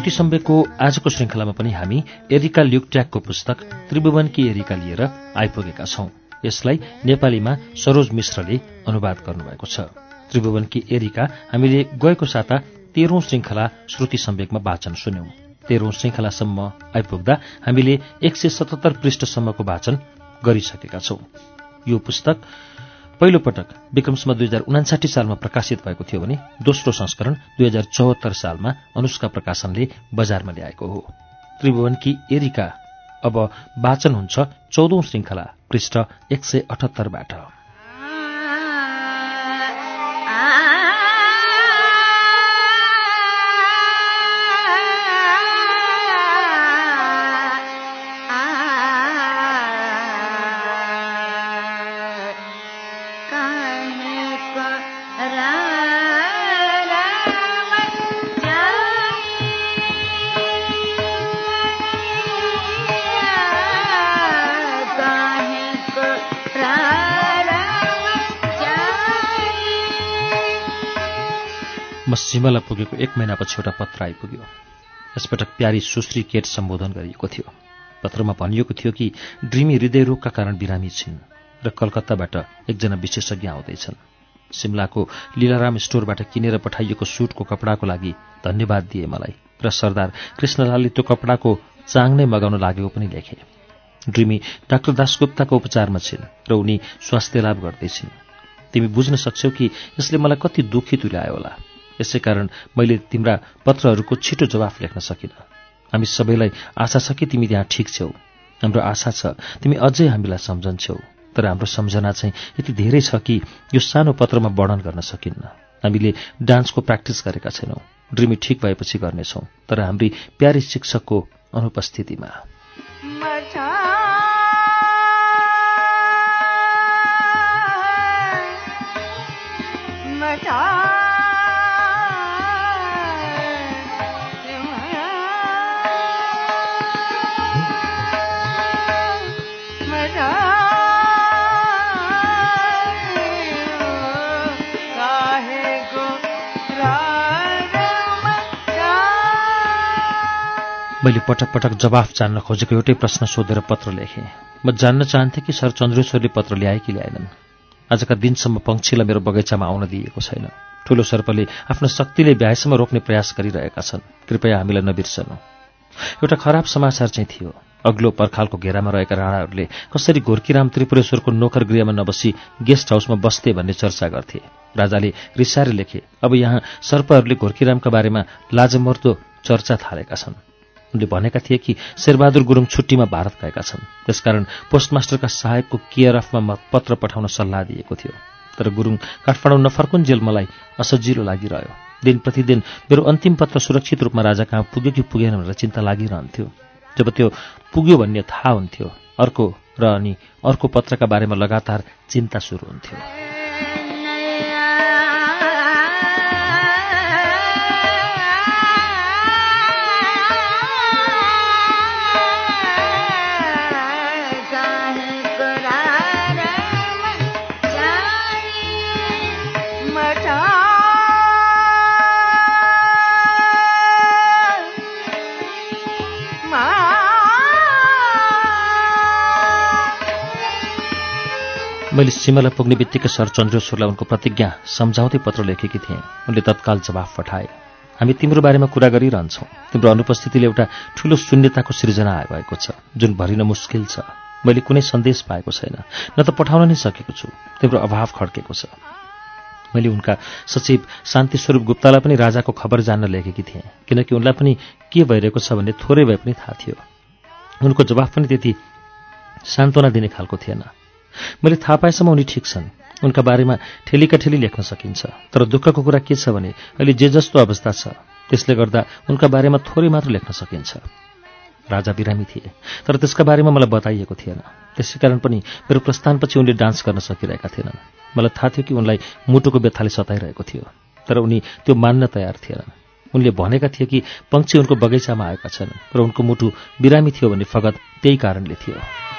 श्रुति सम्वेकको आजको श्रृङ्खलामा पनि हामी एरिका ल्युक्ट्याकको पुस्तक त्रिभुवनकी एरिका लिएर आइपुगेका छौं। यसलाई नेपालीमा सरोज मिश्रले अनुवाद गर्नुभएको छ। त्रिभुवनकी एरिका हामीले गएको साता तेह्रौं श्रृङ्खला श्रुति सम्वेकमा वाचन सुन्यौं। तेह्रौं श्रृङ्खलासम्म आइपुग्दा हामीले एक सय सतहत्तर पृष्ठसम्मको वाचन गरिसकेका छौं। यो पुस्तक पहिलो पटक विक्रमसम्म दुई हजार उनासाठी सालमा प्रकाशित भएको थियो भने दोस्रो संस्करण दुई हजार चौहत्तर सालमा अनुष्का प्रकाशनले बजारमा ल्याएको हो। त्रिभुवनकी एरिका अब वाचन हुन्छ चौधौं श्रृङ्खला पृष्ठ एक सय अठहत्तरबाट। सिमला पुगेको एक महिनापछि एउटा पत्र आइपुग्यो। यसपटक प्यारी सुश्री केट सम्बोधन गरिएको थियो। पत्रमा भनिएको थियो कि ड्रिमी हृदयरोगका कारण बिरामी छिन् र कलकत्ताबाट एकजना विशेषज्ञ आउँदैछन्। सिमलाको लीलाराम स्टोरबाट किनेर पठाइएको सुटको कपडाको लागि धन्यवाद दिए मलाई र सरदार कृष्णलालले त्यो कपडाको चाङ नै मगाउन लागेको पनि लेखे ड्रिमी डाक्टर दासगुप्ताको उपचारमा छिन् र उनी स्वास्थ्य लाभ गर्दैछिन्। तिमी बुझ्न सक्छौ कि यसले मलाई कति दुःखी तुल्यायो होला। यसै कारण मैले तिम्रा पत्रहरूको छिटो जवाफ लेख्न सकिनँ। हामी सबैलाई आशा छ कि तिमी त्यहाँ ठिक छौ हाम्रो आशा छ तिमी अझै हामीलाई सम्झन्छौ तर हाम्रो सम्झना चाहिँ यति धेरै छ कि यो सानो पत्रमा वर्णन गर्न सकिन्न। हामीले डान्सको प्र्याक्टिस गरेका छैनौँ। ड्रिमी ठिक भएपछि गर्नेछौँ। तर हाम्री प्यारी शिक्षकको अनुपस्थितिमा। मैले पटक पटक जवाफ जान्न खोजेको एउटै प्रश्न सोधेर पत्र लेखेँ। म जान्न चाहन्थेँ कि सर चन्द्रेश्वरले पत्र ल्याए कि ल्याएनन्। आजका दिनसम्म पङ्क्षीलाई मेरो बगैँचामा आउन दिएको छैन। ठूलो सर्पले आफ्नो शक्तिले भ्याएसम्म रोक्ने प्रयास गरिरहेका छन्। कृपया हामीलाई नबिर्सनु। एउटा खराब समाचार चाहिँ थियो। अग्लो पर्खालको घेरामा रहेका राणाहरूले कसरी घोर्कीराम त्रिपुरेश्वरको नोकर गृहमा नबसी गेस्ट हाउसमा बस्थे भन्ने चर्चा गर्थे। राजाले रिसाएर लेखे अब यहाँ सर्पहरूले घोर्कीरामका बारेमा लाजमर्दो चर्चा थालेका छन्। उनले भनेका थिए कि शेरबहादुर गुरुङ छुट्टीमा भारत गएका छन्। त्यसकारण पोस्टमास्टरका साहेबको केयर अफमा पत्र पठाउन सल्लाह दिएको थियो। तर गुरुङ काठमाडौँ नफर्कुन्जेल मलाई असजिलो लागिरह्यो। दिन प्रतिदिन मेरो अन्तिम पत्र सुरक्षित रूपमा राजा कहाँ पुग्यो कि पुगेन भनेर चिन्ता लागिरहन्थ्यो। जब त्यो पुग्यो भन्ने थाहा हुन्थ्यो अर्को र अनि अर्को पत्रका बारेमा लगातार चिन्ता सुरु हुन्थ्यो। मैले सीमालाई पुग्ने बित्तिकै सर चन्द्रेश्वरलाई उनको प्रतिज्ञा सम्झाउँदै पत्र लेखेकी थिएँ। उनले तत्काल जवाफ पठाए। हामी तिम्रो बारेमा कुरा गरिरहन्छौँ। तिम्रो अनुपस्थितिले एउटा ठूलो शून्यताको सृजना भएको छ जुन भरिन मुस्किल छ। मैले कुनै सन्देश पाएको छैन। न त पठाउन नै सकेको छु। तिम्रो अभाव खड्केको छ। मैले उनका सचिव शान्तिस्वरूप गुप्तालाई पनि राजाको खबर जान्न लेखेकी थिएँ किनकि उनलाई पनि के भइरहेको छ भन्ने थोरै भए पनि थाहा थियो। उनको जवाफ पनि त्यति सान्त्वना दिने खालको थिएन। मैले थाहा पाएसम्म उनी ठिक छन्। उनका बारेमा ठेलीका ठेली लेख्न सकिन्छ। तर दुःखको कुरा के छ भने अहिले जे जस्तो अवस्था छ त्यसले गर्दा उनका बारेमा थोरै मात्र लेख्न सकिन्छ। राजा बिरामी थिए। तर त्यसका बारेमा मलाई बताइएको थिएन। त्यसै कारण पनि मेरो प्रस्थानपछि उनले डान्स गर्न सकिरहेका थिएनन्। मलाई थाहा थियो कि उनलाई मुटुको व्यथाले सताइरहेको थियो। तर उनी त्यो मान्न तयार थिएनन्। उनले भनेका थिए कि पङ्क्षी उनको बगैँचामा आएका छन् र उनको मुटु बिरामी थियो भन्ने फगत त्यही कारणले थियो।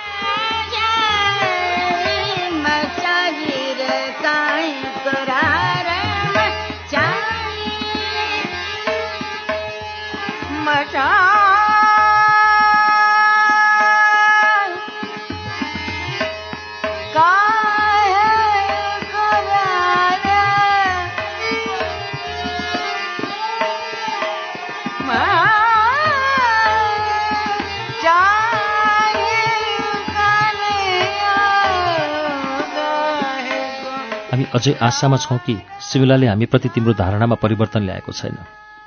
अझै आशामा छौँ कि सिमिलाले हामीप्रति तिम्रो धारणामा परिवर्तन ल्याएको छैन।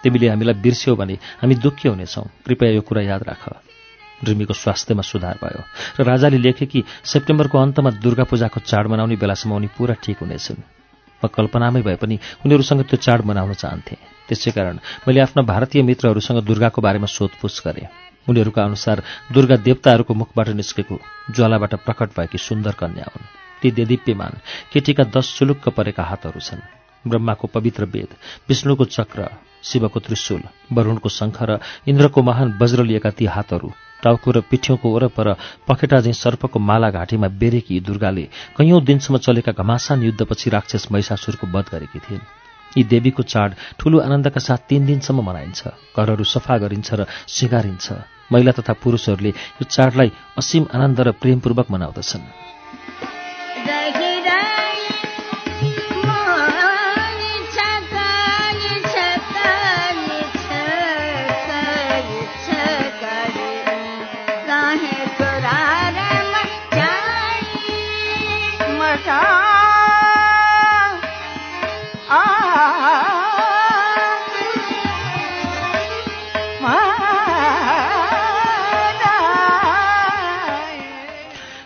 तिमीले हामीलाई बिर्स्यौ भने हामी दुःखी हुनेछौँ। कृपया यो कुरा याद राख। ड्रिमीको स्वास्थ्यमा सुधार भयो र राजाले लेखे कि सेप्टेम्बरको अन्तमा दुर्गा पूजाको चाड मनाउने बेलासम्म उनी पुरा ठिक हुनेछन्। म कल्पनामै भए पनि उनीहरूसँग त्यो चाड मनाउन चाहन्थे। त्यसै कारण मैले आफ्ना भारतीय मित्रहरूसँग दुर्गाको बारेमा सोधपुछ गरेँ। उनीहरूका अनुसार दुर्गा देवताहरूको मुखबाट निस्केको ज्वालाबाट प्रकट भएकी सुन्दर कन्या हुन्। ती देदीप्यमान केटीका दश चुलुक्क परेका हातहरू छन्। ब्रह्माको पवित्र वेद विष्णुको चक्र शिवको त्रिशूल वरुणको शङ्ख र इन्द्रको महान वज्र लिएका ती हातहरू टाउको र पिठ्यौँको वरपर पखेटा झैँ सर्पको माला घाँटीमा बेरेकी दुर्गाले कैयौँ दिनसम्म चलेका घमासान युद्धपछि राक्षस महिषासुरको वध गरेकी थिइन्। यी देवीको चाड ठूलो आनन्दका साथ तीन दिनसम्म मनाइन्छ घरहरू सफा गरिन्छ र सिँगारिन्छ। महिला तथा पुरुषहरूले यो चाडलाई असीम आनन्द र प्रेमपूर्वक मनाउँदछन्।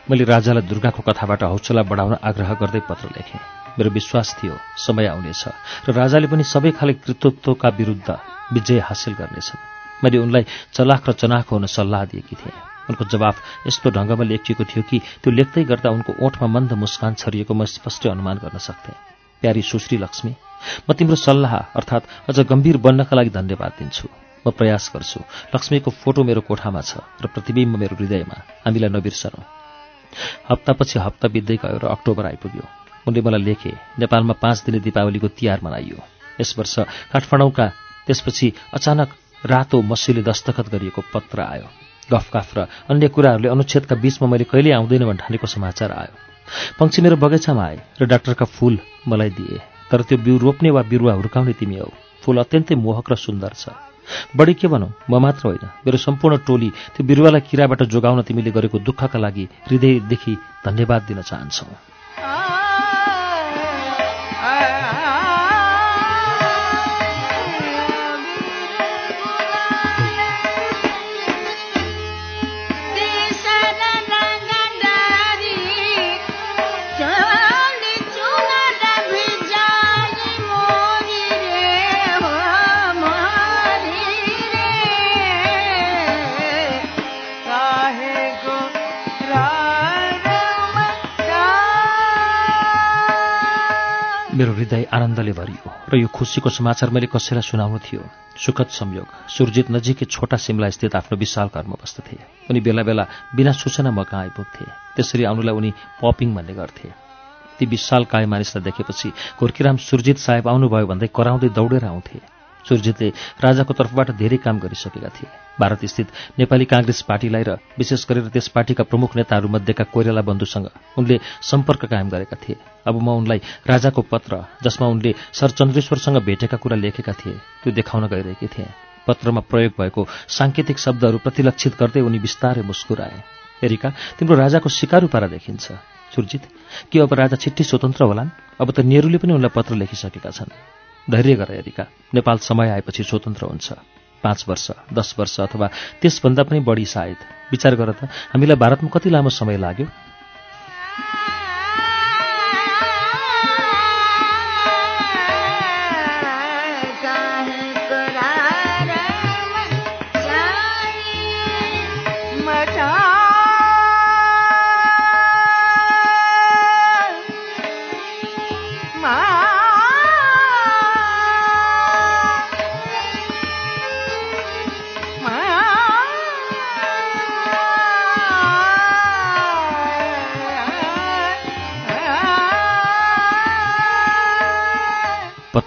मैले राजालाई दुर्गाको कथाबाट हौसला बढाउन आग्रह गर्दै पत्र लेखेँ। मेरो विश्वास थियो समय आउनेछ र राजाले पनि सबै खाले कृतत्वका विरुद्ध विजय हासिल गर्नेछन्। मैले उनलाई चलाख र चनाखो हुन सल्लाह दिएकी थिएँ। उनको जवाफ यस्तो ढङ्गमा लेखिएको थियो कि त्यो लेख्दै गर्दा उनको ओठमा मन्द मुस्कान छरिएको म स्पष्ट अनुमान गर्न सक्थेँ। प्यारी सुश्री लक्ष्मी म तिम्रो सल्लाह अर्थात् अझ गम्भीर बन्नका लागि धन्यवाद दिन्छु। म प्रयास गर्छु लक्ष्मीको फोटो मेरो कोठामा छ र प्रतिबिम्ब मेरो हृदयमा। हामीलाई नबिर्सनौ। हप्तापछि हप्ता बित्दै गयो र अक्टोबर आइपुग्यो। उनले मलाई लेखे नेपालमा पाँच दिने दीपावलीको तिहार मनाइयो। यस वर्ष काठमाडौँका त्यसपछि अचानक रातो मसीले दस्तखत गरिएको पत्र आयो। गफकाफ र अन्य कुराहरूले अनुच्छेदका बीचमा मैले कहिल्यै आउँदैन भने ठानेको समाचार आयो। पङ्क्षी मेरो बगैँचामा आए र डाक्टरका फूल मलाई दिए। तर त्यो बिउ रोप्ने वा बिरुवा हुर्काउने तिमी हौ। फूल अत्यन्तै मोहक र सुन्दर छ। बढी के भनौँ? म मात्र होइन। मेरो सम्पूर्ण टोली त्यो बिरुवालाई किराबाट जोगाउन तिमीले गरेको दुःखका लागि हृदयदेखि धन्यवाद दिन चाहन्छौ। मेरो हृदय आनन्दले भरियो र यो खुसीको समाचार मैले कसैलाई सुनाउनु थियो। सुखद संयोग। सुरजित नजिकै छोटा सिमला स्थित आफ्नो विशाल घरमा बस्दथे उनी बेला बेला बिना सूचना म कहाँ आइपुग्थे त्यसरी आउनुलाई उनी पपिङ भन्ने गर्थे। ती विशाल काय मानिसलाई देखेपछि घोर्कीराम सुरजित साहेब आउनुभयो भन्दै कराउँदै दौडेर आउँथे। सुरजितले राजाको तर्फबाट धेरै काम गरिसकेका थिए। भारत स्थित नेपाली काङ्ग्रेस पार्टीलाई र विशेष गरेर त्यस पार्टीका प्रमुख नेताहरूमध्येका कोइराला बन्धुसँग उनले सम्पर्क कायम गरेका थिए। अब म उनलाई राजाको पत्र जसमा उनले सर चन्द्रेश्वरसँग भेटेका कुरा लेखेका थिए त्यो देखाउन गइरहेकी थिए। पत्रमा प्रयोग भएको साङ्केतिक शब्दहरू प्रतिलक्षित गर्दै उनी बिस्तारै मुस्कुराए। एरिका तिम्रो राजाको सिकारु पारा देखिन्छ। सुरजित के अब राजा छिट्टी स्वतन्त्र होलान्? अब त नेहरूले पनि उनलाई पत्र लेखिसकेका छन्। धैर्य गर एरिका नेपाल समय आएपछि स्वतन्त्र हुन्छ। पाँच वर्ष दस वर्ष अथवा त्यसभन्दा पनि बढी सायद। विचार गर त हामीलाई भारतमा कति लामो समय लाग्यो?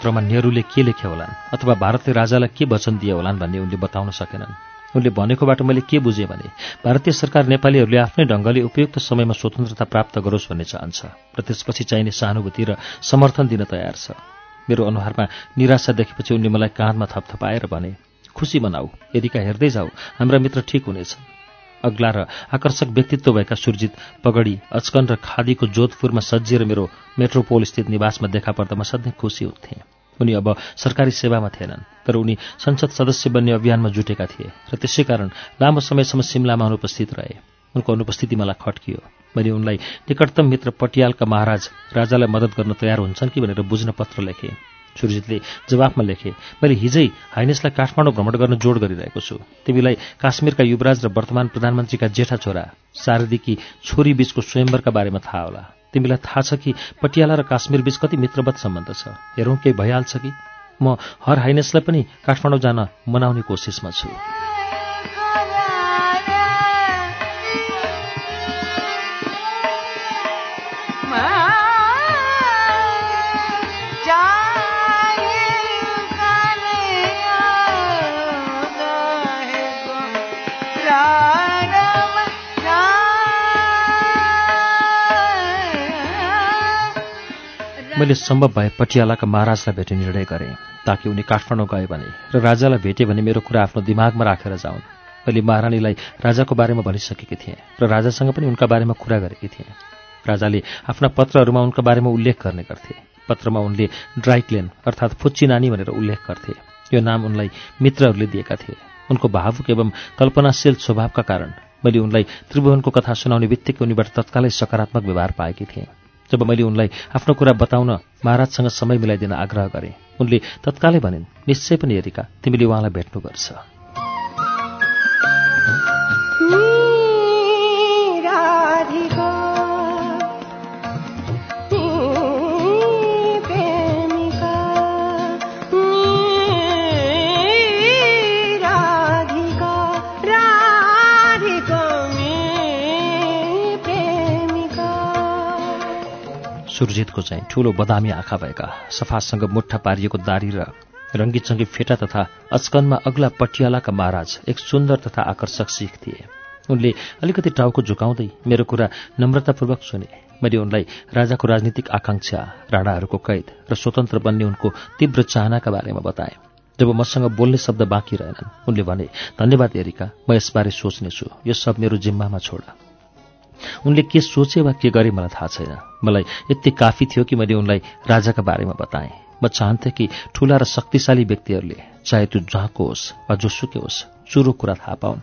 पत्रमा नेहरूले के लेखे होलान्? अथवा भारतले राजालाई के वचन दिए होलान् भन्ने उनले बताउन सकेनन्? उनले भनेकोबाट मैले के बुझेँ भने भारतीय सरकार नेपालीहरूले आफ्नै ढङ्गले उपयुक्त समयमा स्वतन्त्रता प्राप्त गरोस् भन्ने चाहन्छ र त्यसपछि चाहिने सहानुभूति र समर्थन दिन तयार छ। मेरो अनुहारमा निराशा देखेपछि उनले मलाई काँधमा थपथपाएर भने खुसी मनाऊ यदिका हेर्दै जाऊ हाम्रा मित्र ठिक हुनेछन्। अग्ला र आकर्षक व्यक्तित्व भएका सुरजित पगडी अचकन र खादीको जोधपुरमा सजिएर मेरो मेट्रोपोल स्थित निवासमा देखा पर्दा म सधैँ खुसी हुन्थेँ। उनी अब सरकारी सेवामा थिएनन् तर उनी संसद सदस्य बन्ने अभियानमा जुटेका थिए र त्यसै कारण लामो समयसम्म सिमलामा अनुपस्थित रहे। उनको अनुपस्थिति मलाई खट्कियो। मैले उनलाई निकटतम मित्र पटियालका महाराज राजालाई मद्दत गर्न तयार हुन्छन् कि भनेर बुझ्न पत्र लेखेँ। सुरजितले जवाफमा लेखे मैले हिजै हाइनेसलाई काठमाडौँ भ्रमण गर्न जोड गरिरहेको छु। तिमीलाई काश्मीरका युवराज र वर्तमान प्रधानमन्त्रीका जेठा छोरा शारदीकी छोरी बीचको स्वयम्वरका बारेमा थाहा होला। तिमीलाई थाहा छ कि पटियाला र काश्मीर बीच कति मित्रवत सम्बन्ध छ। हेरौँ केही भइहाल्छ कि? म हर हाइनेसलाई पनि काठमाडौँ जान मनाउने कोसिसमा छु। मैले सम्भव भए पटियालाका महाराजलाई भेट्ने निर्णय गरेँ ताकि उनी काठमाडौँ गए भने र राजालाई भेटे भने मेरो कुरा आफ्नो दिमागमा राखेर जाउन्। मैले महारानीलाई राजाको बारेमा भनिसकेकी थिएँ र राजासँग पनि उनका बारेमा कुरा गरेकी थिएँ। राजाले आफ्ना पत्रहरूमा उनका बारेमा उल्लेख गर्ने गर्थे। पत्रमा उनले ड्राइक्लेन अर्थात् फुच्ची नानी भनेर उल्लेख गर्थे। यो नाम उनलाई मित्रहरूले दिएका थिए। उनको भावुक एवं कल्पनाशील स्वभावका कारण मैले उनलाई त्रिभुवनको कथा सुनाउने बित्तिकै उनीबाट तत्कालै सकारात्मक व्यवहार पाएकी थिएँ। जब मैले उनलाई आफ्नो कुरा बताउन महाराजसँग समय मिलाइदिन आग्रह गरेँ उनले तत्कालै भनिन् निश्चय पनि हेरिका तिमीले उहाँलाई भेट्नुपर्छ सुरजितको चाहिँ ठूलो बदामी आँखा भएका सफासँग मुठा पारिएको दारी र रङ्गीचङ्गी फेटा तथा अचकनमा अग्ला पटियालाका महाराज एक सुन्दर तथा आकर्षक सिख थिए। उनले अलिकति टाउको झुकाउँदै मेरो कुरा नम्रतापूर्वक सुने। मैले उनलाई राजाको राजनीतिक आकांक्षा राणाहरूको कैद र स्वतन्त्र बन्ने उनको तीव्र चाहनाका बारेमा बताएँ। जब मसँग बोल्ने शब्द बाँकी रहेनन् उनले भने धन्यवाद एरिका म यसबारे सोच्नेछु। यो सब मेरो जिम्मामा छोड। उनले के सोचे वा के गरे मलाई थाहा छैन। मलाई यति काफी थियो कि मैले उनलाई राजाका बारेमा बताएँ। म चाहन्थेँ कि ठूला र शक्तिशाली व्यक्तिहरूले चाहे त्यो जहाँको होस् वा जोसुकै होस् चुरो कुरा थाहा पाउन्।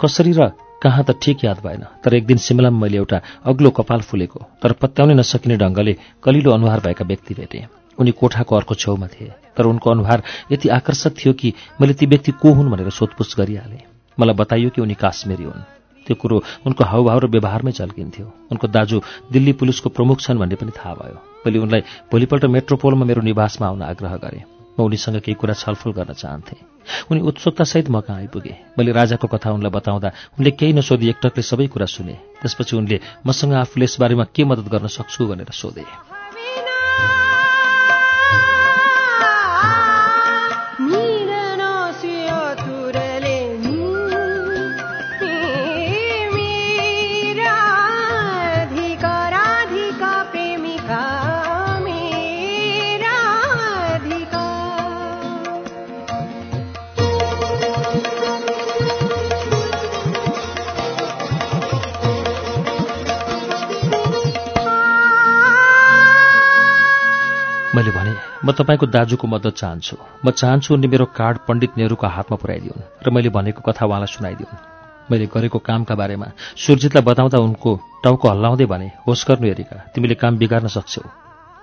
कसरी र कहाँ त ठिक याद भएन तर एक दिन सिमलामा मैले एउटा अग्लो कपाल फुलेको तर पत्याउनै नसकिने ढङ्गले कलिलो अनुहार भएका व्यक्ति भेटेँ। उनी कोठाको अर्को छेउमा थिए तर उनको अनुहार यति आकर्षक थियो कि मैले ती व्यक्ति को हुन् भनेर सोधपुछ गरिहालेँ। मलाई बताइयो कि उनी काश्मीरी हुन्। त्यो कुरो उनको हाउभाउ र व्यवहारमै झल्किन्थ्यो। उनको दाजु दिल्ली पुलिसको प्रमुख छन् भन्ने पनि थाहा भयो। मैले उनलाई भोलिपल्ट मेट्रोपोलमा मेरो निवासमा आउन आग्रह गरेँ। म उनीसँग केही कुरा छलफल गर्न चाहन्थेँ। उनी उत्सुकतासहित म कहाँ आइपुगे। मैले राजाको कथा उनलाई बताउँदा उनले केही नसोधी एकटकले सबै कुरा सुने। त्यसपछि उनले मसँग आफूले यसबारेमा के मद्दत गर्न सक्छु भनेर सोधे। मैले भने म तपाईँको दाजुको मद्दत चाहन्छु। म चाहन्छु उनले मेरो कार्ड पण्डित नेहरूको हातमा पुर्याइदिउन् र मैले भनेको कथा उहाँलाई सुनाइदिउन्। मैले गरेको कामका बारेमा सुरजितलाई बताउँदा उनको टाउको हल्लाउँदै भने होस् गर्नु हेरेका तिमीले काम बिगार्न सक्छौ।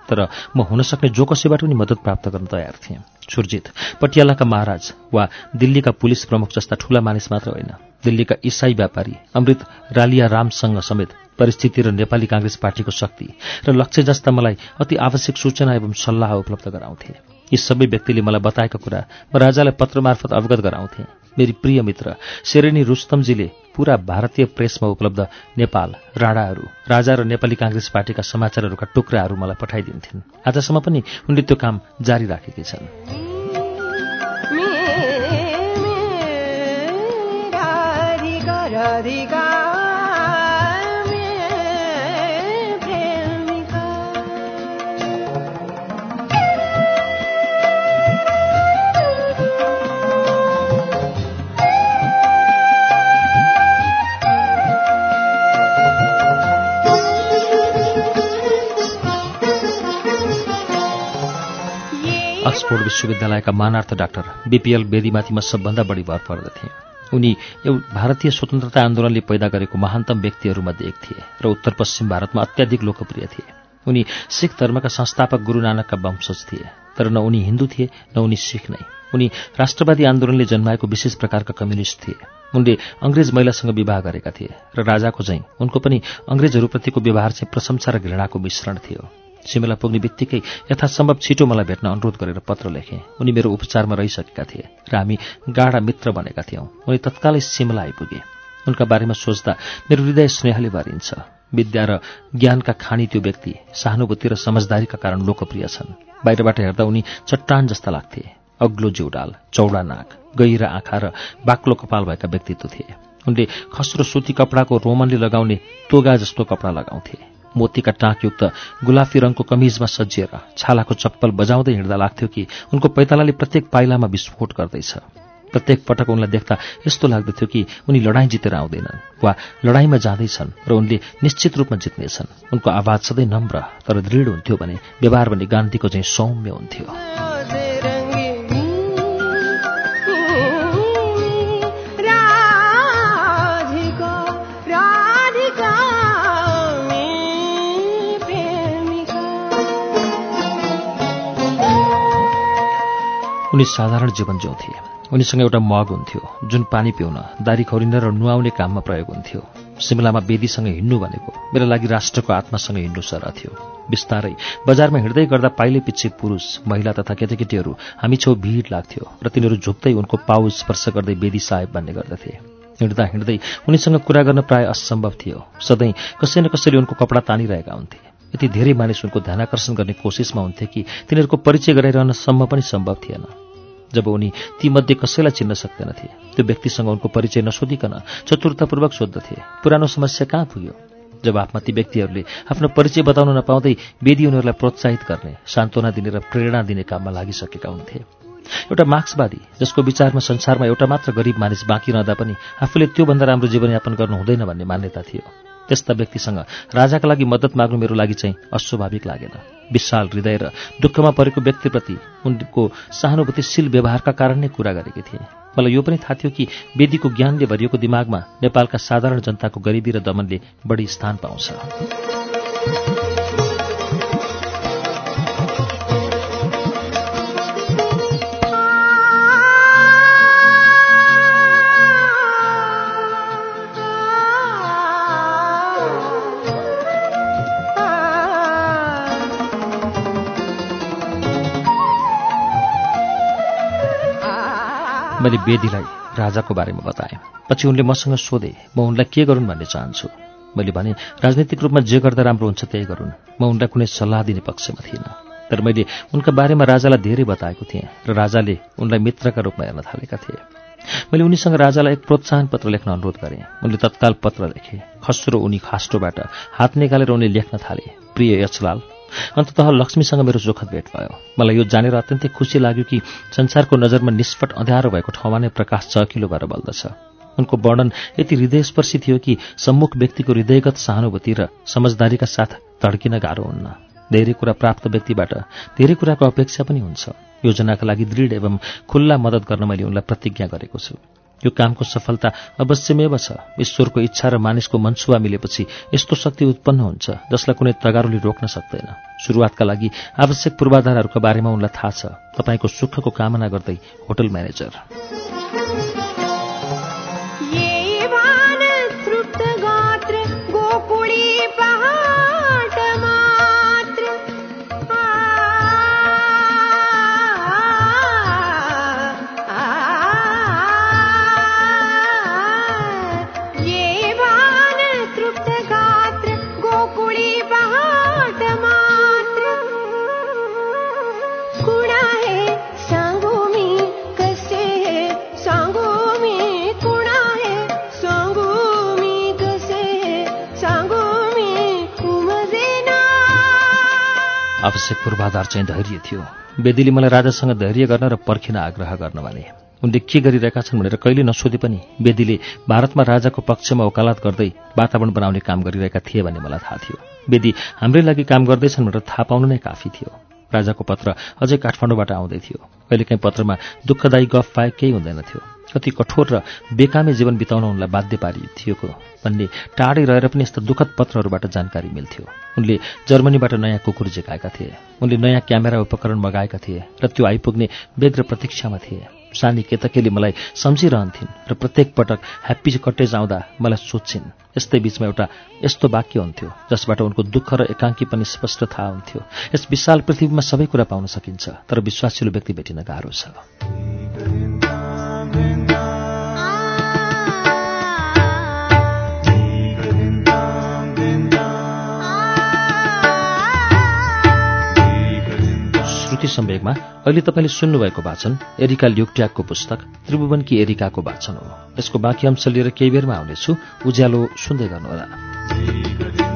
तर म हुन सक्ने जो कसैबाट पनि मद्दत प्राप्त गर्न तयार थिएँ। सुरजित पटियालाका महाराज वा दिल्लीका पुलिस प्रमुख जस्ता ठूला मानिस मात्र होइन। दिल्लीका इसाई व्यापारी अमृत रालिया रामसँग समेत परिस्थिति र नेपाली काङ्ग्रेस पार्टीको शक्ति र लक्ष्य जस्ता मलाई अति आवश्यक सूचना एवं सल्लाह उपलब्ध गराउँथे। यी सबै व्यक्तिले मलाई बताएका कुरा म राजालाई पत्र मार्फत अवगत गराउँथे। मेरी प्रिय मित्र शेरेनी रुस्तमजीले पूरा भारतीय प्रेसमा उपलब्ध नेपाल राणाहरू राजा र नेपाली काङ्ग्रेस पार्टीका समाचारहरूका टुक्राहरू मलाई पठाइदिन्थिन्। आजसम्म पनि उनले त्यो काम जारी राखेकी छन्। अक्सफोर्ड विश्वविद्यालयका मानार्थ डाक्टर बिपिएल बेदीमाथि म सबभन्दा बढी भर पर्दथे। उनी एउटा भारतीय स्वतन्त्रता आन्दोलनले पैदा गरेको महानतम व्यक्तिहरूमध्ये एक थिए र उत्तर पश्चिम भारतमा अत्याधिक लोकप्रिय थिए। उनी सिख धर्मका संस्थापक गुरु नानकका वंशज थिए तर न उनी हिन्दू थिए न उनी सिख नै। उनी राष्ट्रवादी आन्दोलनले जन्माएको विशेष प्रकारका कम्युनिस्ट थिए। उनले अङ्ग्रेज महिलासँग विवाह गरेका थिए र राजाको झैँ उनको पनि अङ्ग्रेजहरूप्रतिको व्यवहार चाहिँ प्रशंसा र घृणाको मिश्रण थियो। सिमला पुग्ने बित्तिकै यथासम्भव छिटो मलाई भेट्न अनुरोध गरेर पत्र लेखेँ। उनी मेरो उपचारमा रहिसकेका थिए र हामी गाढा मित्र बनेका थियौँ। उनी तत्कालै सिमला आइपुगे। उनका बारेमा सोच्दा मेरो हृदय स्नेहले भरिन्छ। विद्या र ज्ञानका खानी त्यो व्यक्ति सहानुभूति र समझदारीका कारण लोकप्रिय छन्। बाहिरबाट हेर्दा उनी चट्टान जस्ता लाग्थे। अग्लो जिउडाल चौडा नाक गहिरा आँखा र बाक्लो कपाल भएका व्यक्तित्व थिए। उनले खस्रो सुती कपडाको रोमनले लगाउने तोगा जस्तो कपडा लगाउँथे। मोतीका टाँकयुक्त गुलाफी रङको कमिजमा सजिएर छालाको चप्पल बजाउँदै हिँड्दा लाग्थ्यो कि उनको पैतालाले प्रत्येक पाइलामा विस्फोट गर्दैछ। प्रत्येक पटक उनलाई देख्दा यस्तो लाग्दथ्यो कि उनी लडाईँ जितेर आउँदैनन् वा लडाईँमा जाँदैछन् र उनले निश्चित रूपमा जित्नेछन्। उनको आवाज सधैँ नम्र तर दृढ हुन्थ्यो भने व्यवहार भने गान्धीको चाहिँ सौम्य हुन्थ्यो। उनी साधारण जीवन जिउँथे उनीसँग एउटा मग हुन्थ्यो जुन पानी पिउन दारी खौरिन र नुहाउने काममा प्रयोग हुन्थ्यो। सिमलामा बेदीसँग हिँड्नु भनेको मेरो लागि राष्ट्रको आत्मासँग हिँड्नु सरह थियो। बिस्तारै बजारमा हिँड्दै गर्दा पाइले पछि पुरुष महिला तथा केटाकेटीहरू हामी छेउ भिड लाग्थ्यो र तिनीहरू झुक्दै उनको पाउ स्पर्श गर्दै बेदी साहेब भन्ने गर्दथे। हिँड्दा हिँड्दै उनीसँग कुरा गर्न प्राय असम्भव थियो। सधैँ कसै न कसैले उनको कपडा तानिरहेका हुन्थे। यति धेरै मानिस उनको ध्यानकर्षण गर्ने कोसिसमा हुन्थे कि तिनीहरूको परिचय गराइरहनसम्म पनि सम्भव थिएन। जब उनी तीमध्ये कसैलाई चिन्न सक्दैनथे त्यो व्यक्तिसँग उनको परिचय नसोधिकन चतुरतापूर्वक सोद्धथे पुरानो समस्या कहाँ पुग्यो? जब आफ्मा ती व्यक्तिहरूले आफ्नो परिचय बताउन नपाउँदै वेदी उनीहरूलाई प्रोत्साहित गर्ने सान्त्वना दिने र प्रेरणा दिने काममा लागिसकेका हुन्थे। एउटा मार्क्सवादी जसको विचारमा संसारमा एउटा मात्र गरिब मानिस बाँकी रहँदा पनि आफूले त्योभन्दा राम्रो जीवनयापन गर्नु हुँदैन भन्ने मान्यता थियो। त्यस्ता व्यक्तिसँग राजाका लागि मद्दत माग्नु मेरो लागि चाहिँ अस्वाभाविक लागेन। विशाल हृदय र दुःखमा परेको व्यक्तिप्रति उनको सहानुभूतिशील व्यवहारका कारण नै कुरा गरेकी थिए। मलाई यो पनि थाहा थियो कि वेदीको ज्ञानले भरिएको दिमागमा नेपालका साधारण जनताको गरिबी र दमनले बढी स्थान पाउँछ। मैले बेदीलाई राजाको बारेमा बताएँ। पछि उनले मसँग सोधे म उनलाई के गरून् भन्ने चाहन्छु? मैले भने राजनैतिक रूपमा जे गर्दा राम्रो हुन्छ त्यही गरून्। म उनलाई कुनै सल्लाह दिने पक्षमा थिइनँ। तर मैले उनका बारेमा राजालाई धेरै बताएको थिएँ र राजाले उनलाई मित्रका रूपमा हेर्न थालेका थिए। मैले उनीसँग राजालाई एक प्रोत्साहन पत्र लेख्न अनुरोध गरेँ। उनले तत्काल पत्र लेखे। खस्रो उनी खास्टोबाट हात निकालेर उनले लेख्न थाले। प्रिय यचलाल अन्ततः लक्ष्मीसँग मेरो सुखद भेट भयो। मलाई यो जानेर अत्यन्तै खुसी लाग्यो कि संसारको नजरमा निष्पट अँध्यारो भएको ठाउँमा नै प्रकाश चकिलो भएर बल्दछ। उनको वर्णन यति हृदयस्पर्शी थियो कि सम्मुख व्यक्तिको हृदयगत सहानुभूति र समझदारीका साथ तड्किन गाह्रो हुन्न। धेरै कुरा प्राप्त व्यक्तिबाट धेरै कुराको अपेक्षा पनि हुन्छ। योजनाका लागि दृढ एवं खुल्ला मद्दत गर्न मैले उनलाई प्रतिज्ञा गरेको छु। यो कामको सफलता अवश्यमेव छ। ईश्वरको इच्छा र मानिसको मनसुवा मिलेपछि यस्तो शक्ति उत्पन्न हुन्छ जसलाई कुनै तगारोले रोक्न सक्दैन। सुरुवातका लागि आवश्यक पूर्वाधारहरूका बारेमा उनलाई थाहा छ। तपाईँको सुखको कामना गर्दै होटल म्यानेजर। आवश्यक पूर्वाधार चाहिँ धैर्य थियो। बेदीले मलाई राजासँग धैर्य गर्न र पर्खिन आग्रह गर्न भने। उनले के गरिरहेका छन् भनेर कहिले नसोधे पनि बेदीले भारतमा राजाको पक्षमा वकालत गर्दै वातावरण बनाउने काम गरिरहेका थिए भन्ने मलाई थाहा थियो। बेदी हाम्रै लागि काम गर्दैछन् भनेर थाहा पाउनु नै काफी थियो। राजाको पत्र अझै काठमाडौँबाट आउँदै थियो। कहिलेकाहीँ पत्रमा दुःखदायी गफ पाए केही हुँदैन थियो। कति कठोर र बेकामे जीवन बिताउन उनलाई बाध्य थियो भन्ने टाढै रहेर पनि यस्ता दुःखद पत्रहरूबाट जानकारी मिल्थ्यो। उनले जर्मनीबाट नयाँ कुकुर झिकाएका थिए। उनले नयाँ क्यामेरा उपकरण मगाएका थिए र त्यो आइपुग्ने बेग्र प्रतीक्षामा थिए। सानी केतकेले मलाई सम्झिरहन्थिन् र प्रत्येक पटक ह्याप्पी कटेज आउँदा मलाई सोध्छिन्। यस्तै बीचमा एउटा यस्तो वाक्य हुन्थ्यो जसबाट उनको दुःख र एकाङ्की पनि स्पष्ट थाहा हुन्थ्यो। यस विशाल पृथ्वीमा सबै कुरा पाउन सकिन्छ तर विश्वासिलो व्यक्ति भेटिन गाह्रो छ। श्रुति सम्वेगमा अहिले तपाईँले सुन्नुभएको वाचन एरिका ल्युक्ट्याकको पुस्तक त्रिभुवनकी एरिकाको वाचन हो। यसको बाँकी अंश लिएर केही बेरमा आउनेछु। उज्यालो सुन्दै गर्नुहोला।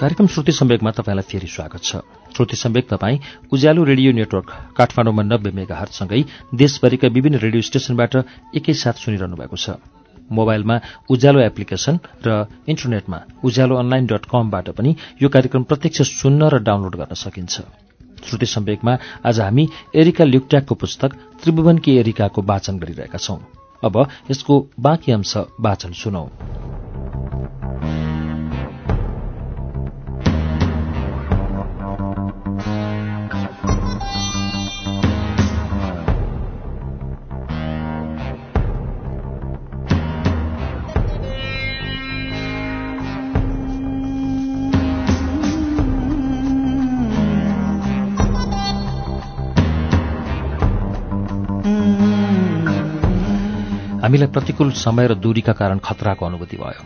कार्यक्रम श्रुति सम्वेकमा तपाईँलाई फेरि स्वागत छ। श्रुति सम्वेक तपाईँ उज्यालो रेडियो नेटवर्क काठमाडौँमा नब्बे मेगा हर्टसँगै देशभरिका विभिन्न रेडियो स्टेशनबाट एकैसाथ सुनिरहनु भएको छ। मोबाइलमा उज्यालो एप्लिकेशन र इन्टरनेटमा उज्यालो अनलाइन डट कमबाट पनि यो कार्यक्रम प्रत्यक्ष सुन्न र डाउनलोड गर्न सकिन्छ। श्रुति सम्वेकमा आज हामी एरिका ल्युक्ट्याकको पुस्तक त्रिभुवनकी एरिकाको वाचन गरिरहेका छौं। अब यसको बाँकी अंश वाचन सुनौ। हामीलाई प्रतिकूल समय र दूरीका कारण खतराको अनुभूति भयो।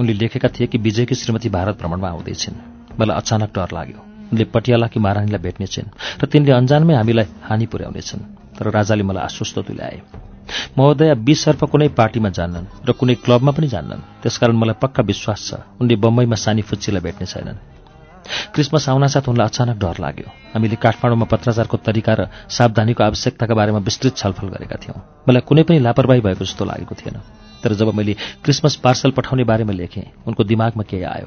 उनले लेखेका थिए कि विजयकी श्रीमती भारत भ्रमणमा आउँदैछिन्। मलाई अचानक डर लाग्यो। उनले पटियालाकी महारानीलाई भेट्नेछन् र तिनले अन्जानमै हामीलाई हानि पुर्याउनेछन्। तर राजाले मलाई आश्वस्त तुल्याए। महोदय बिसर्प कुनै पार्टीमा जान्नन् र कुनै क्लबमा पनि जान्नन्। त्यसकारण मलाई पक्का विश्वास छ। उनले बम्बईमा सानी फुच्चीलाई भेट्ने छैनन्। क्रिसमस आउनासाथ उनलाई अचानक डर लाग्यो। हामीले काठमाडौँमा पत्राचारको तरिका र सावधानीको आवश्यकताका बारेमा विस्तृत छलफल गरेका थियौँ। मलाई कुनै पनि लापरवाही भएको जस्तो लागेको थिएन। तर जब मैले क्रिसमस पार्सल पठाउने बारेमा लेखेँ उनको दिमागमा केही आयो।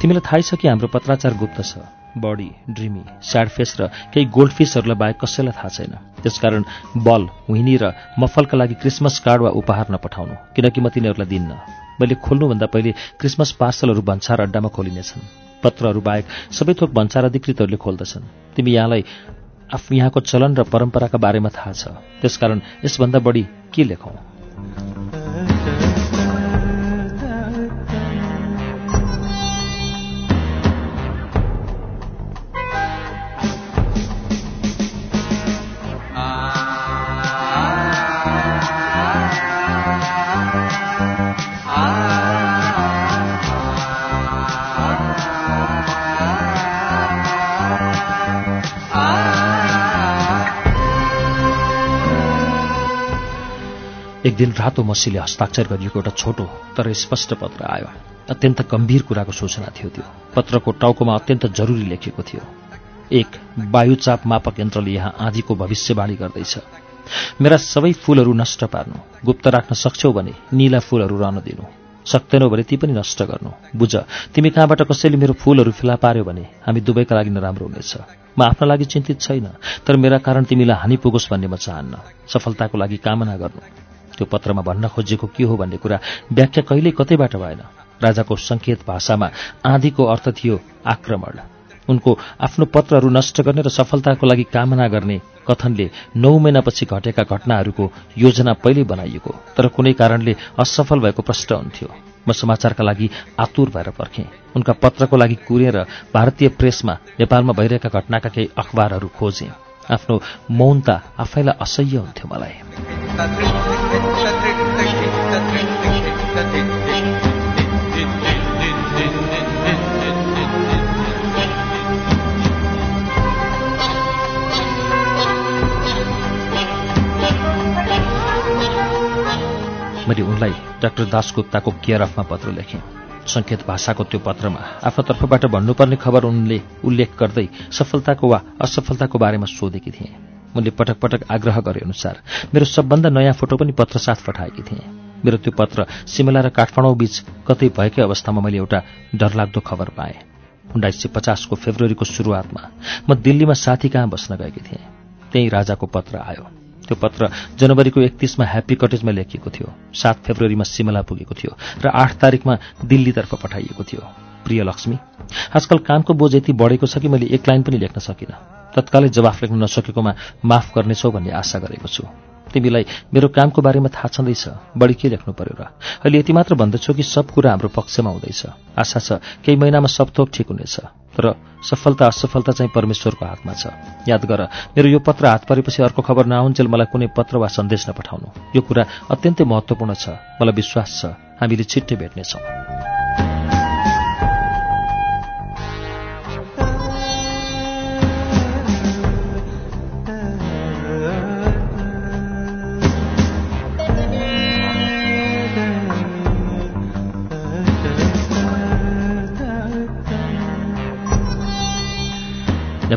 तिमीलाई थाहै छ कि हाम्रो पत्राचार गुप्त छ? बडी ड्रिमी स्याड फेस र केही गोल्ड फिसहरूलाई बाहेक कसैलाई थाहा छैन। त्यसकारण बल हुइनी र मफलका लागि क्रिसमस कार्ड वा उपहार नपठाउनु किनकि म तिनीहरूलाई दिन्न। मैले खोल्नुभन्दा पहिले क्रिसमस पार्सलहरू भन्सार अड्डामा खोलिनेछन्। पत्रहरू बाहेक सबै थोक भन्सार अधिकृतहरूले खोल्दछन्। तिमी यहाँलाई आफ यहाँको चलन र परम्पराका बारेमा थाहा छ। त्यसकारण यसभन्दा बढी के लेखौँ? दिन रातो मसीले हस्ताक्षर गरिएको एउटा छोटो तर स्पष्ट पत्र आयो। अत्यन्त गम्भीर कुराको सूचना थियो त्यो। पत्रको टाउकोमा अत्यन्त जरुरी लेखिएको थियो। एक वायुचाप मापक यन्त्रले यहाँ आँधीको भविष्यवाणी गर्दैछ। मेरा सबै फूलहरू नष्ट पार्नु। गुप्त राख्न सक्छौ भने निला फूलहरू रहन दिनु। सक्दैनौ भने ती पनि नष्ट गर्नु। बुझ तिमी कहाँबाट कसैले मेरो फूलहरू फिला पार्यो भने हामी दुवैका लागि नराम्रो हुनेछ। म आफ्ना लागि चिन्तित छैन तर मेरा कारण तिमीलाई हानि पुगोस् भन्ने म चाहन्न। सफलताको लागि कामना गर्नु। त्यो पत्रमा भन्न खोजेको के हो भन्ने कुरा व्याख्या कहिल्यै कतैबाट भएन। राजाको सङ्केत भाषामा आँधीको अर्थ थियो आक्रमण। उनको आफ्नो पत्रहरू नष्ट गर्ने र सफलताको लागि कामना गर्ने कथनले नौ महिनापछि घटेका घटनाहरूको योजना पहिल्यै बनाइएको तर कुनै कारणले असफल भएको प्रश्न हुन्थ्यो। म समाचारका लागि आतुर भएर पर्खेँ। उनका पत्रको लागि कुरेर भारतीय प्रेसमा नेपालमा भइरहेका घटनाका केही अखबारहरू खोजेँ। आफ्नो मौनता आफैलाई असह्य हुन्थ्यो मलाई। मैले उनलाई डाक्टर दासगुप्ताको केयर अफमा पत्र लेखेँ। सङ्केत भाषाको त्यो पत्रमा आफ्नो तर्फबाट भन्नुपर्ने खबर उनले उल्लेख गर्दै सफलताको वा असफलताको बारेमा सोधेकी थिएँ। उनले पटक पटक आग्रह गरे अनुसार मेरो सबभन्दा नयाँ फोटो पनि पत्रसाथ पठाएकी थिएँ। मेरो त्यो पत्र सिमला र काठमाडौँ बीच कतै भएकै अवस्थामा मैले एउटा डरलाग्दो खबर पाएँ। उन्नाइस सय पचासको फेब्रुअरीको सुरुवातमा म दिल्लीमा साथी कहाँ बस्न गएकी थिएँ? त्यही राजाको पत्र आयो। त्यो पत्र जनवरीको एकतिसमा ह्याप्पी कटेजमा लेखिएको थियो। सात फेब्रुअरीमा सिमला पुगेको थियो र आठ तारिकमा दिल्लीतर्फ पठाइएको थियो। प्रिय लक्ष्मी आजकल कामको बोझ यति बढेको छ कि मैले एक लाइन पनि लेख्न सकिनँ। तत्कालै जवाफ लेख्न नसकेकोमा माफ गर्नेछौ भन्ने आशा गरेको छु। तिमीलाई मेरो कामको बारेमा थाहा छँदैछ बढी के लेख्नु पर्यो र? अहिले यति मात्र भन्दछु कि सब कुरा हाम्रो पक्षमा हुँदैछ। आशा छ केही महिनामा सब थोक ठिक हुनेछ। तर सफलता असफलता चाहिँ परमेश्वरको हातमा छ। याद गर मेरो यो पत्र हात परेपछि अर्को खबर नआउन्जेल मलाई कुनै पत्र वा सन्देश नपठाउनु। यो कुरा अत्यन्तै महत्त्वपूर्ण छ। मलाई विश्वास छ हामीले छिट्टै भेट्नेछौँ।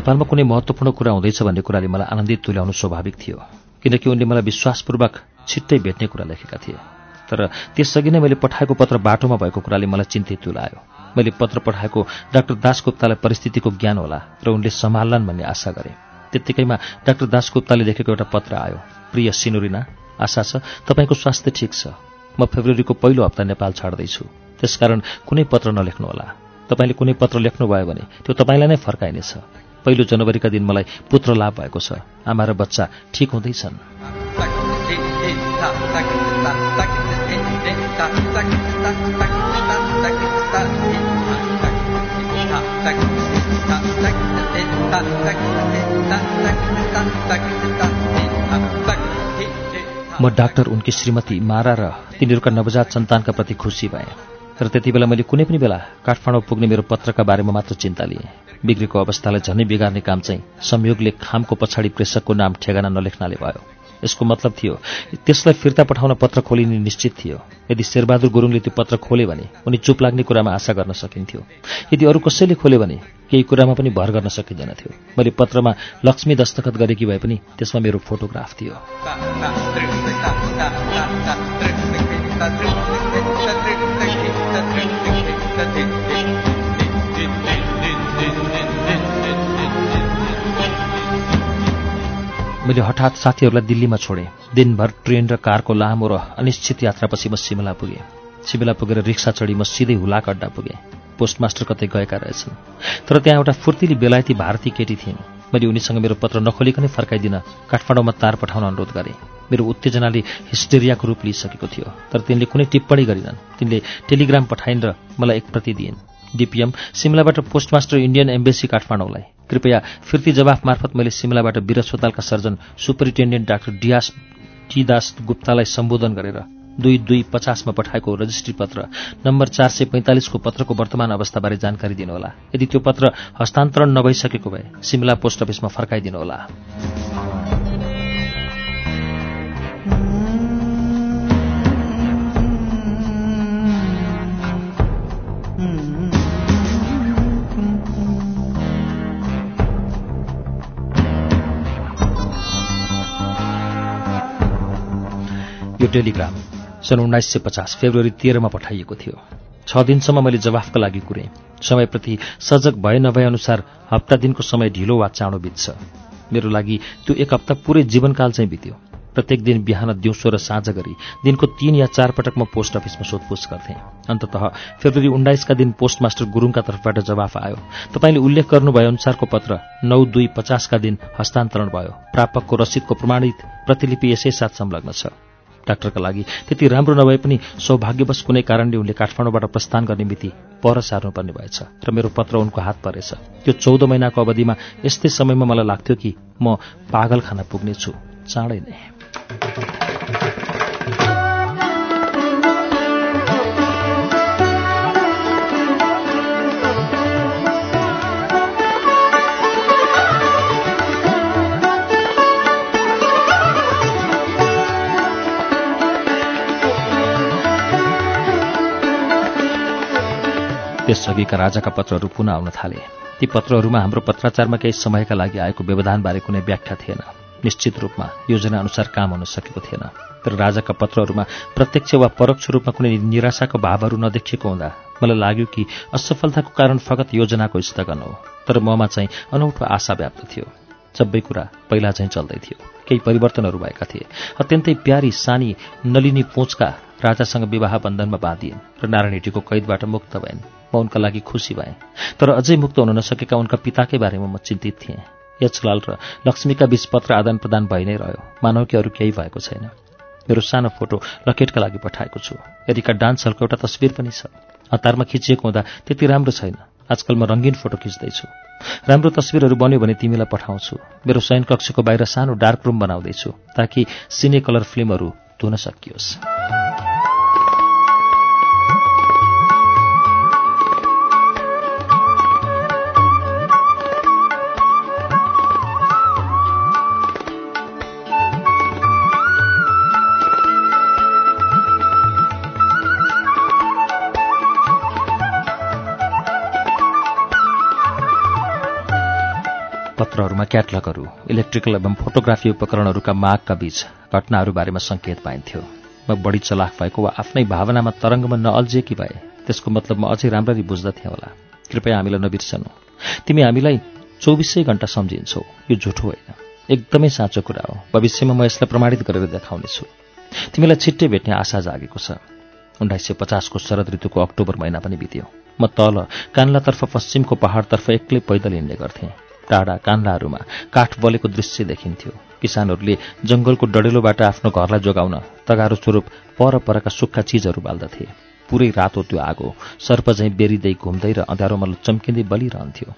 नेपालमा कुनै महत्त्वपूर्ण कुरा हुँदैछ भन्ने कुराले मलाई आनन्दित तुल्याउनु स्वाभाविक थियो। किनकि उनले मलाई विश्वासपूर्वक छिट्टै भेट्ने कुरा लेखेका थिए। तर त्यसअघि नै मैले पठाएको पत्र बाटोमा भएको कुराले मलाई चिन्तित तुलायो मैले पत्र पठाएको डाक्टर दासगुप्तालाई परिस्थितिको ज्ञान होला र उनले सम्हाल्लान् भन्ने आशा गरेँ। त्यत्तिकैमा डाक्टर दासगुप्ताले लेखेको एउटा पत्र आयो। प्रिय सिनुरिना आशा छ तपाईँको स्वास्थ्य ठिक छ। म फेब्रुअरीको पहिलो हप्ता नेपाल छाड्दैछु। त्यसकारण कुनै पत्र नलेख्नुहोला तपाईँले कुनै पत्र लेख्नुभयो भने त्यो तपाईँलाई नै फर्काइनेछ। पहिलो जनवरीका दिन मलाई पुत्र लाभ भएको छ। आमा र बच्चा ठिक हुँदैछन्। म डाक्टर उनकी श्रीमती मारा र तिनीहरूका नवजात सन्तानका प्रति खुसी भएँ। तर त्यति बेला मैले कुनै पनि बेला काठमाडौँ पुग्ने मेरो पत्रका बारेमा मात्र चिन्ता लिएँ बिग्रेको अवस्थालाई झनै बिगार्ने काम चाहिँ संयोगले खामको पछाडि प्रेषकको नाम ठेगाना नलेख्नाले भयो यसको मतलब थियो त्यसलाई फिर्ता पठाउन पत्र खोलिने निश्चित थियो यदि शेरबहादुर गुरुङले त्यो पत्र खोले भने उनी चुप लाग्ने कुरामा आशा गर्न सकिन्थ्यो यदि अरू कसैले खोले भने केही कुरामा पनि भर गर्न सकिँदैन थियो मैले पत्रमा लक्ष्मी दस्तखत गरेकी भए पनि त्यसमा मेरो फोटोग्राफ थियो मैले हठात साथीहरूलाई दिल्लीमा छोडेँ। दिनभर ट्रेन र कारको लामो र अनिश्चित यात्रापछि म सिमला पुगेँ। सिमला पुगेर रिक्सा चढी म सिधै हुलाक अड्डा पुगेँ। पोस्टमास्टर कतै गएका रहेछन्। तर त्यहाँ एउटा फुर्तिली बेलायती भारतीय केटी थिइन्। मैले उनीसँग मेरो पत्र नखोलिकनै फर्काइदिन काठमाडौँमा तार पठाउन अनुरोध गरेँ। मेरो उत्तेजनाले हिस्टेरियाको रूप लिइसकेको थियो। तर तिनले कुनै टिप्पणी गरिनन्। तिनले टेलिग्राम पठाइन् र मलाई एक प्रति दिइन्। डिपिएम सिमलाबाट पोस्टमास्टर इन्डियन एम्बेसी काठमाडौँलाई। कृपया फिर्ती जवाफ मार्फत मैले सिमलाबाट वीर अस्पतालका surgeon superintendent doctor Dias T Das गुप्तालाई सम्बोधन गरेर दुई दुई पचासमा पठाएको रजिस्ट्री पत्र नम्बर चार सय पैँतालिसको पत्रको वर्तमान अवस्थाबारे जानकारी दिनुहोला। यदि त्यो पत्र हस्तान्तरण नभइसकेको भए सिमला पोस्ट अफिसमा फर्काइदिनुहोला। यो टेलिग्राम सन् उन्नाइस सय पचास फेब्रुअरी तेह्रमा पठाइएको थियो। छ दिनसम्म मैले जवाफका लागि कुरेँ। समयप्रति सजग भए नभए अनुसार हप्ता दिनको समय ढिलो वा चाँडो बित्छ। मेरो लागि त्यो एक हप्ता पुरै जीवनकाल चाहिँ बित्यो। प्रत्येक दिन बिहान दिउँसो र साँझ गरी दिनको तीन या चार पटक म पोस्ट अफिसमा सोधपुछ गर्थेँ। अन्ततः फेब्रुअरी उन्नाइसका दिन पोस्टमास्टर गुरुङका तर्फबाट जवाफ आयो। तपाईँले उल्लेख गर्नुभए अनुसारको पत्र नौ दुई पचासका दिन हस्तान्तरण भयो। प्रापकको रसिदको प्रमाणित प्रतिलिपि यसै साथ संलग्न छ। डाक्टरका लागि। त्यति राम्रो नभए पनि सौभाग्यवश कुनै कारणले उनले काठमाडौँबाट प्रस्थान गर्ने मिति पर सार्नुपर्ने भएछ र मेरो पत्र उनको हात परेछ। त्यो चौध महिनाको अवधिमा यस्तै समयमा मलाई लाग्थ्यो कि म पागलखाना पुग्नेछु। चाँडै नै। त्यसअघिका राजाका पत्रहरू पुनः आउन थाले। ती पत्रहरूमा हाम्रो पत्राचारमा केही समयका लागि आएको व्यवधानबारे कुनै व्याख्या थिएन। निश्चित रूपमा योजना अनुसार काम हुन सकेको थिएन। तर राजाका पत्रहरूमा प्रत्यक्ष वा परोक्ष रूपमा कुनै निराशाको भावहरू नदेखिएको हुँदा मलाई लाग्यो कि असफलताको कारण फगत योजनाको स्थगन हो। तर ममा चाहिँ अनौठो आशा व्याप्त थियो। सबै कुरा पहिला चाहिँ चल्दै थियो। केही परिवर्तनहरू भएका थिए। अत्यन्तै प्यारी सानी नलिनी पोचका राजासँग विवाह बन्धनमा बाँधिएन् र नारायण हिटीको कैदबाट मुक्त भएन् म उनका लागि खुसी भएँ। तर अझै मुक्त हुन नसकेका उनका पिताकै बारेमा म चिन्तित थिएँ। यचलाल र लक्ष्मीका बीच पत्र आदान प्रदान भइ नै रह्यो। मानव कि अरू केही भएको छैन। मेरो सानो फोटो लकेटका लागि पठाएको छु। यदिका डान्स एउटा तस्विर पनि छ। हतारमा खिचिएको हुँदा त्यति राम्रो छैन। आजकल म रङ्गीन फोटो खिच्दैछु। राम्रो तस्विरहरू बन्यो भने तिमीलाई पठाउँछु। मेरो शयन कक्षको बाहिर सानो डार्क रुम बनाउँदैछु ताकि सिने कलर फिल्महरू धुन सकियोस्। पत्रहरूमा क्याटलगहरू इलेक्ट्रिकल एवं फोटोग्राफी उपकरणहरूका मागका बीच घटनाहरू बारेमा सङ्केत पाइन्थ्यो। म बढी चलाख भएको वा आफ्नै भावनामा तरङ्गमा नअल्झिएकी भए त्यसको मतलब म अझै राम्ररी बुझ्दथेँ होला। कृपया हामीलाई नबिर्सनु। तिमी हामीलाई चौबिसै घन्टा सम्झिन्छौ। यो झुठो होइन। एकदमै साँचो कुरा हो। भविष्यमा म यसलाई प्रमाणित गरेर देखाउनेछु। तिमीलाई छिट्टै भेट्ने आशा जागेको छ। उन्नाइस सय पचासको शरद ऋतुको अक्टोबर महिना पनि बित्यो। म तल कान्लातर्फ पश्चिमको पहाडतर्फ एक्लै पैदल हिँड्ने गर्थेँ। टाढा कान्लाहरूमा काठ बलेको दृश्य देखिन्थ्यो। किसानहरूले जङ्गलको डडेलोबाट आफ्नो घरलाई जोगाउन तगारो स्वरूप परपरका सुक्खा चिजहरू बाल्दथे। पुरै रातो त्यो आगो सर्प झैँ बेरिँदै घुम्दै र अँध्यारोमा चम्किँदै बलिरहन्थ्यो।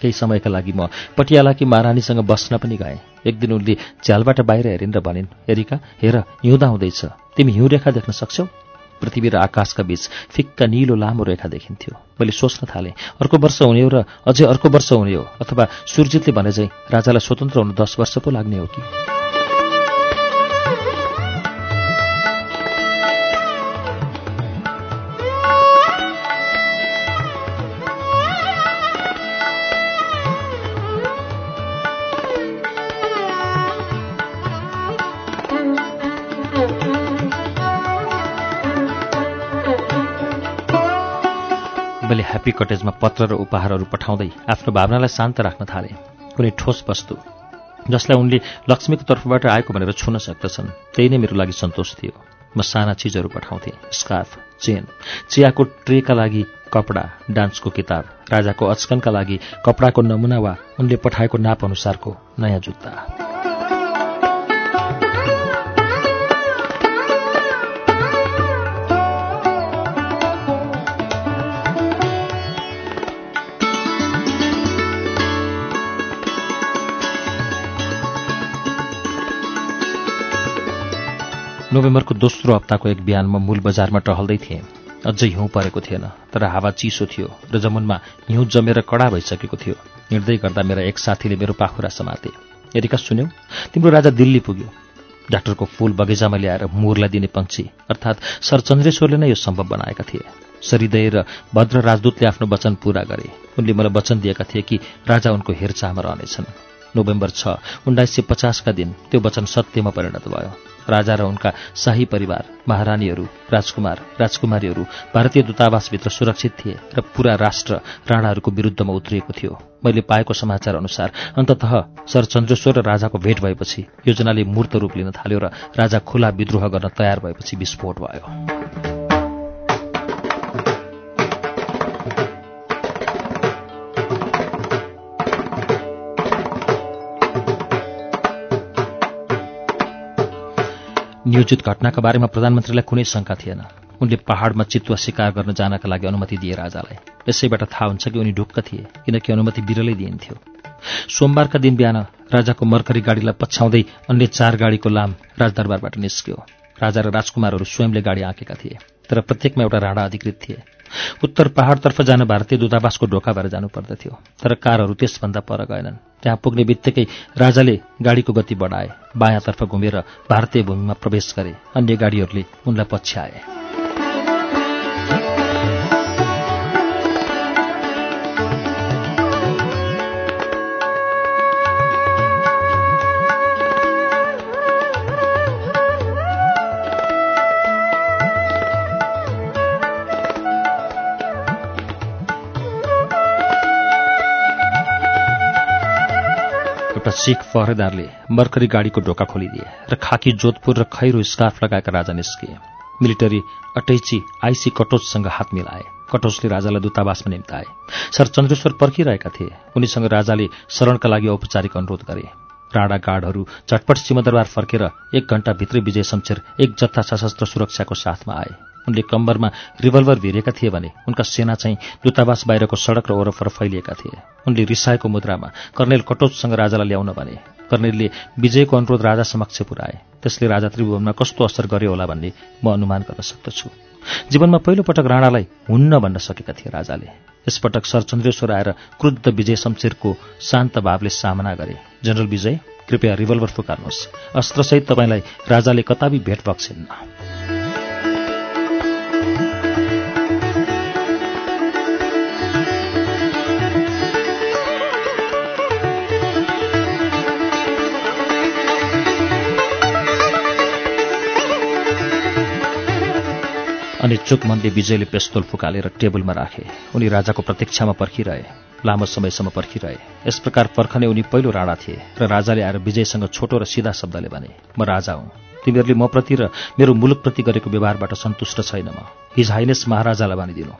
केही समयका लागि म पटियालाकी महारानीसँग बस्न पनि गएँ। एक दिन उनले झ्यालबाट बाहिर हेरिन् र भनिन् हेरिका हेर हिउँदा हुँदैछ। तिमी हिउँ रेखा देख्न सक्छौ? पृथ्वी र आकाशका बीच फिक्का निलो लामो रेखा देखिन्थ्यो। मैले सोच्न थालेँ अर्को वर्ष हुने हो र अझै अर्को वर्ष हुने हो अथवा सुरजितले भने चाहिँ राजालाई स्वतन्त्र हुनु दस वर्ष पो लाग्ने हो कि? मैले ह्याप्पी कटेजमा पत्र र उपहारहरू पठाउँदै आफ्नो भावनालाई शान्त राख्न थालेँ। कुनै ठोस वस्तु जसलाई उनले लक्ष्मीको तर्फबाट आएको भनेर छुन सक्दछन् त्यही नै मेरो लागि सन्तोष थियो। म साना चिजहरू पठाउँथेँ स्कार्फ चेन चियाको ट्रेका लागि कपडा डान्सको किताब राजाको अचकनका लागि कपडाको नमुना वा उनले पठाएको नाप अनुसारको नयाँ जुत्ता। नोभेम्बरको दोस्रो हप्ताको एक बिहान म मूल बजारमा टहल्दै थिएँ। अझै हिउँ परेको थिएन तर हावा चिसो थियो र जमुनमा हिउँ जमेर कडा भइसकेको थियो। हिँड्दै गर्दा मेरा एक साथीले मेरो पाखुरा समाते। एरिका सुन्यौ तिम्रो राजा दिल्ली पुग्यो। डाक्टरको फूल बगैँचामा ल्याएर मुरलाई दिने पङ्क्षी अर्थात् सर चन्द्रेश्वरले नै यो सम्भव बनाएका थिए। सरिदय र भद्र राजदूतले आफ्नो वचन पूरा गरे। उनले मलाई वचन दिएका थिए कि राजा उनको हेरचाहमा रहनेछन्। नोभेम्बर छ उन्नाइस सय पचासका दिन त्यो वचन सत्यमा परिणत भयो। राजा र उनका शाही परिवार महारानीहरू राजकुमार राजकुमारीहरू भारतीय दूतावासभित्र सुरक्षित थिए र पूरा राष्ट्र राणाहरूको विरुद्धमा उत्रिएको थियो। मैले पाएको समाचार अनुसार अन्ततः सर चन्द्रेश्वर र राजाको भेट भएपछि योजनाले मूर्त रूप लिन थाल्यो र राजा खुला विद्रोह गर्न तयार भएपछि विस्फोट भयो। नियोजित घटनाका बारेमा प्रधानमन्त्रीलाई कुनै शङ्का थिएन। उनले पहाडमा चितुवा शिकार गर्न जानका लागि अनुमति दिए राजालाई। यसैबाट थाहा हुन्छ कि उनी ढुक्क थिए किनकि अनुमति बिरलै दिइन्थ्यो। सोमबारका दिन बिहान राजाको मर्करी गाडीलाई पछ्याउँदै अन्य चार गाडीको लाम राजदरबारबाट निस्क्यो। राजा र राजकुमारहरू स्वयंले गाडी आँकेका थिए तर प्रत्येकमा एउटा राणा अधिकृत थिए। उत्तर पहाडतर्फ जान भारतीय दूतावासको ढोका भएर जानु पर्दथ्यो तर कारहरू त्यसभन्दा पर गएनन्। त्यहाँ पुग्ने बित्तिकै राजाले गाडीको गति बढाए। बायाँतर्फ घुमेर भारतीय भूमिमा प्रवेश गरे। अन्य गाडीहरूले उनलाई पछ्याए। एउटा सिख पहरेदारले मर्करी गाडीको ढोका खोलिदिए र खाकी जोधपुर र खैरो स्कार्फ लगाएका राजा निस्किए। मिलिटरी अटैची आइसी कटोचसँग हात मिलाए। कटोचले राजालाई दूतावासमा निम्ताए। सर चन्द्रेश्वर पर्खिरहेका थिए। उनीसँग राजाले शरणका लागि औपचारिक अनुरोध गरे। राणा गार्डहरू झटपट सिंहदरबार फर्केर एक घण्टाभित्रै विजय शमशेर एक जत्था सशस्त्र सुरक्षाको साथमा आए। उनले कम्बरमा रिभल्भर भिरेका थिए भने उनका सेना चाहिँ दूतावास बाहिरको सडक र वरपर फैलिएका थिए। उनले रिसाएको मुद्रामा कर्णेल कटोचसँग राजालाई ल्याउन भने कर्णेलले विजयको अनुरोध राजा समक्ष पुर्याए त्यसले राजा त्रिभुवनमा कस्तो असर गर्यो होला भन्ने म अनुमान गर्न सक्दछु। जीवनमा पहिलोपटक राणालाई हुन्न भन्न सकेका थिए राजाले। यसपटक सरचन्द्रेश्वर आएर क्रुद्ध विजय शमशेरको शान्त भावले सामना गरे। जनरल विजय कृपया रिभल्भर फुकाल्नुहोस् अस्त्रसहित तपाईँलाई राजाले कताबी भेट बक्सिन्न अनि चुक मनले विजयले पेस्तोल फुकालेर टेबलमा राखे। उनी राजाको प्रतीक्षामा पर्खिरहे लामो समयसम्म पर्खिरहे। यस प्रकार पर्खने उनी पहिलो राणा थिए र राजाले आएर विजयसँग छोटो र सिधा शब्दले भने म राजा हुँ। तिमीहरूले मप्रति र मेरो मुलुकप्रति गरेको व्यवहारबाट सन्तुष्ट छैन म। हिज हाइनेस महाराजालाई भनिदिनु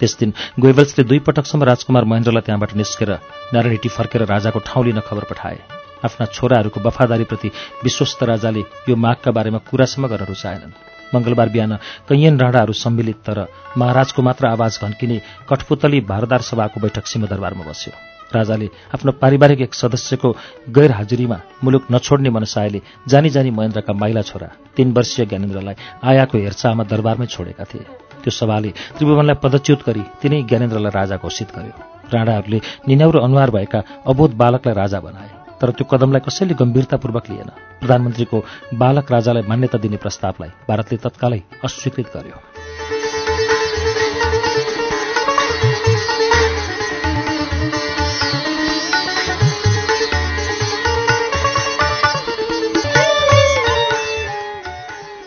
त्यस दिन गोइबल्सले दुई पटकसम्म राजकुमार महेन्द्रलाई त्यहाँबाट निस्केर नारायणीटी फर्केर राजाको ठाउँ लिन खबर पठाए। आफ्ना छोराहरूको वफादारीप्रति विश्वस्त राजाले यो मागका बारेमा कुरासम्म गर्न रुचाएनन्। मंगलबार बिहान कैयन राणाहरू सम्मिलित तर महाराजको मात्र आवाज घन्किने कठपुतली भारदार सभाको बैठक सिंहदरबारमा बस्यो। राजाले आफ्नो पारिवारिक एक सदस्यको गैर हाजिरीमा मुलुक नछोड्ने मनसायले जानी जानी महेन्द्रका माइला छोरा तीन वर्षीय ज्ञानेन्द्रलाई आयाको हेरचाहमा दरबारमै छोडेका थिए। त्यो सभाले त्रिभुवनलाई पदच्युत गरी तिनै ज्ञानेन्द्रलाई राजा घोषित गर्यो। राणाहरूले निन्याउरो अनुहार भएका अबोध बालकलाई राजा बनाए। तर त्यो कदमलाई कसैले गम्भीरतापूर्वक लिएन। प्रधानमन्त्रीको बालक राजालाई मान्यता दिने प्रस्तावलाई भारतले तत्कालै अस्वीकृत गर्यो।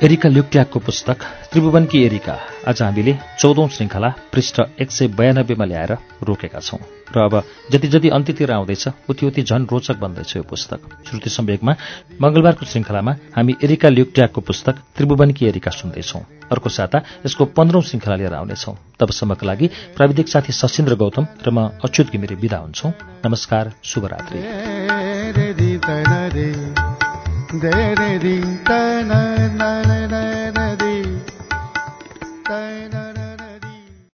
एरिका ल्युक्ट्याकको पुस्तक त्रिभुवनकी एरिका। आज हामीले चौधौं श्रृङ्खला पृष्ठ एक सय बयानब्बेमा ल्याएर रोकेका छौं। र अब जति जति अन्त्यतिर आउँदैछ उति उति झन रोचक बन्दैछ यो पुस्तक। श्रुति सम्वेकमा मंगलबारको श्रृङ्खलामा हामी एरिका ल्युक्ट्याकको पुस्तक त्रिभुवनकी एरिका सुन्दैछौं। अर्को साता यसको पन्ध्रौं श्रृङ्खला लिएर आउनेछौं। तबसम्मका लागि प्राविधिक साथी सशिन्द्र गौतम र म अच्युत घिमिरे विदा हुन्छौं। नमस्कार शुभरात्री।